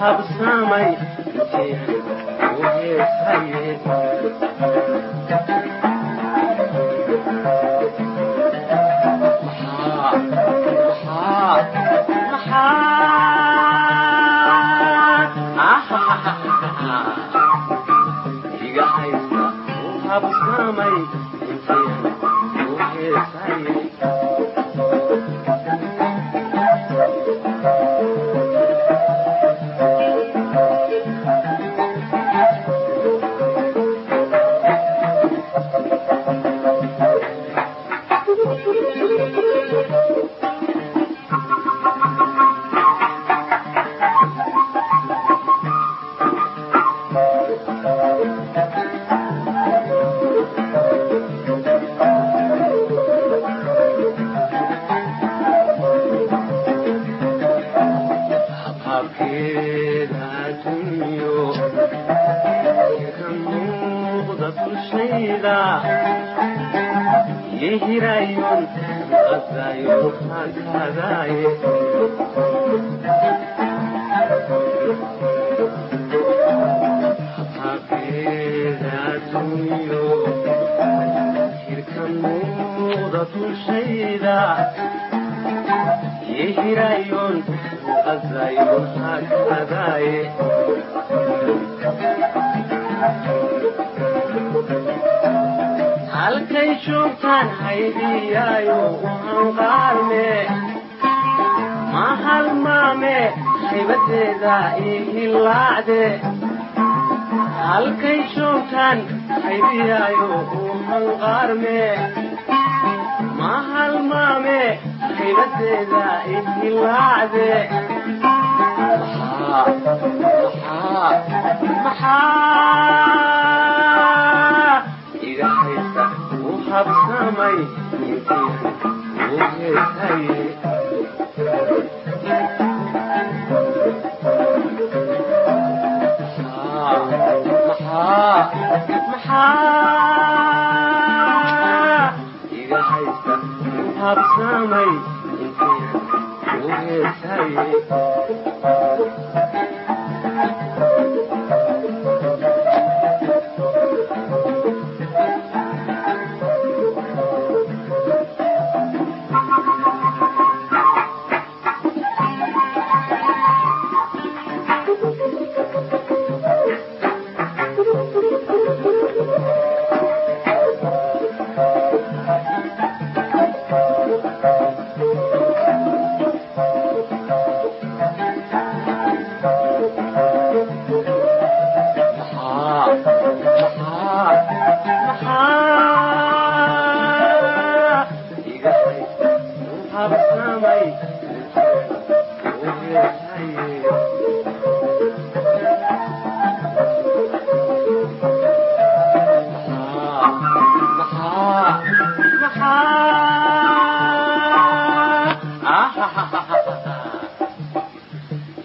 habsamay dushayda yehirayon adayo hakadaaye habkeeda adduunyo hirka muuqda dushayda yehirayon adayon hakadaaye halkay joogtaan haydiyaayo uhanqaalme ma halmaame haybadeeda ihilaacde halkay joogtaan haydiyaayo uhanqaarme ma halmaame haybadeeda ihilaacde maxaa maxaa maxaa u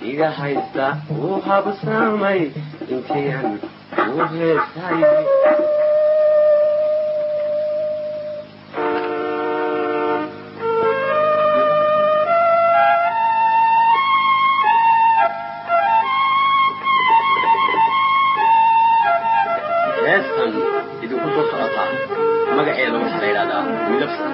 iga haysta u habsamay intiyan u heesaye heestan idinku soo socotaa. Magaceeda waxaa la yidhahdaa midabsan